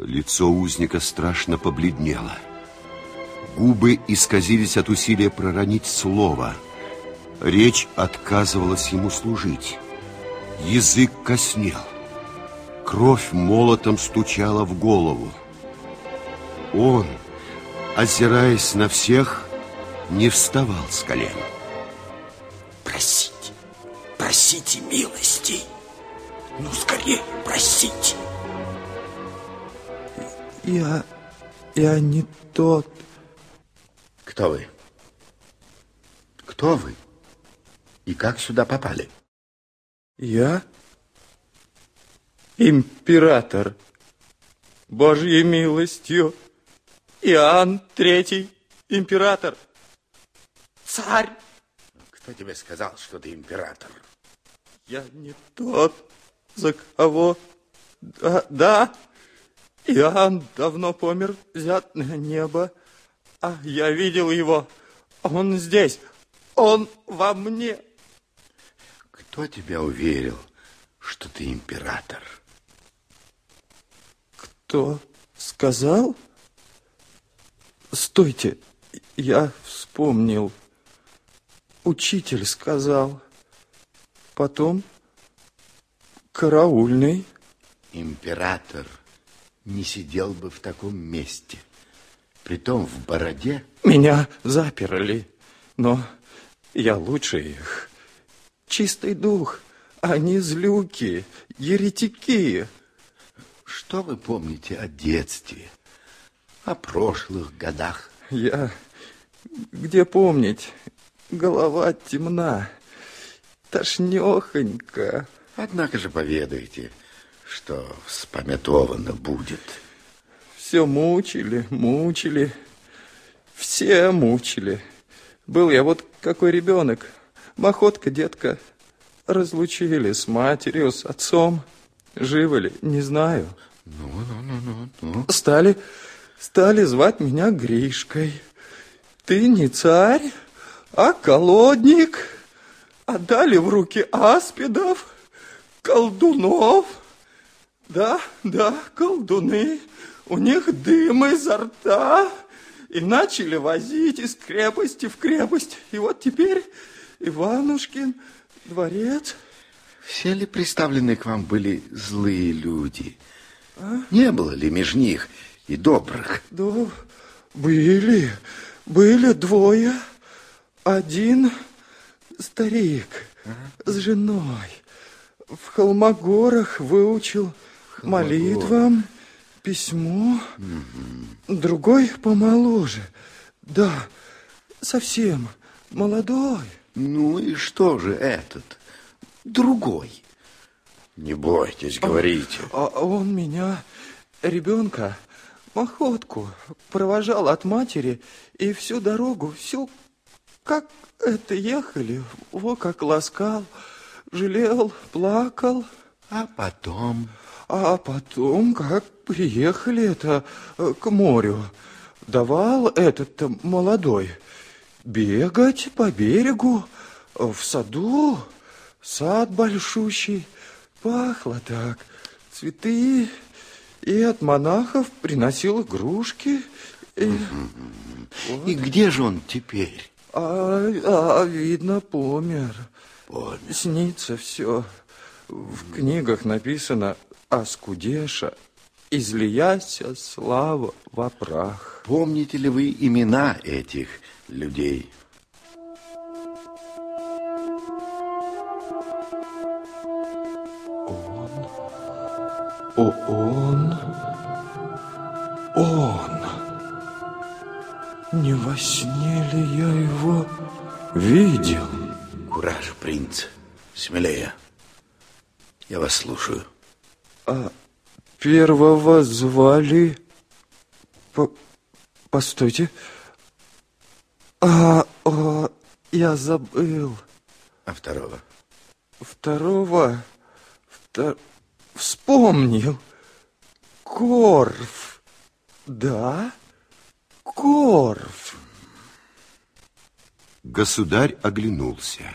Лицо узника страшно побледнело. Губы исказились от усилия проронить слово. Речь отказывалась ему служить. Язык коснел. Кровь молотом стучала в голову. Он, озираясь на всех, не вставал с колен. Просите, просите милости. Ну, скорее, просите. Я... я не тот. Кто вы? Кто вы? И как сюда попали? Я император, Божьей милостью, Иоанн Третий, император, царь. Кто тебе сказал, что ты император? Я не тот, за кого... Да, да, Иоанн давно помер, взят на небо, а я видел его. Он здесь, он во мне. Кто тебя уверил, что ты император? Кто сказал? Стойте, я вспомнил. Учитель сказал. Потом караульный. Император не сидел бы в таком месте. Притом в бороде. Меня заперли, но я лучше их. Чистый дух, они злюки, еретики. Что вы помните о детстве, о прошлых годах? Я... Где помнить? Голова темна, тошнёхонько. Однако же поведайте, что вспомятовано будет. Все мучили, мучили, все мучили. Был я вот какой ребенок, махотка, детка. Разлучили с матерью, с отцом. Живы ли, не знаю. Ну, ну, ну, ну, ну. Стали, стали звать меня Гришкой. Ты не царь, а колодник. Отдали в руки аспидов, колдунов. Да, да, колдуны. У них дым изо рта. И начали возить из крепости в крепость. И вот теперь Иванушкин дворец. Все ли представлены к вам были злые люди? А? Не было ли между них и добрых? Да, были, были двое. Один старик ага. с женой в Холмогорах выучил Молитвам, письмо. Угу. Другой помоложе. Да, совсем молодой. Ну и что же этот? Другой. Не бойтесь, а, говорите. А, а он меня, ребенка, махотку, провожал от матери и всю дорогу, всю, как это ехали, во как ласкал, жалел, плакал. А потом? А потом, как приехали это э, к морю, давал этот молодой бегать по берегу, в саду, сад большущий, пахло так, цветы, и от монахов приносил игрушки. И, вот. и где же он теперь? А, а видно, помер. Помер. Снится все. В книгах написано «Аскудеша, излияся слава во прах». Помните ли вы имена этих людей? Он, о, он, он. Не во сне ли я его видел? Кураж, принц, смелее. Я вас слушаю. А первого звали... По... Постойте. А, а, я забыл. А второго? Второго... Втор... Вспомнил. Корф. Да? Корф. Государь оглянулся.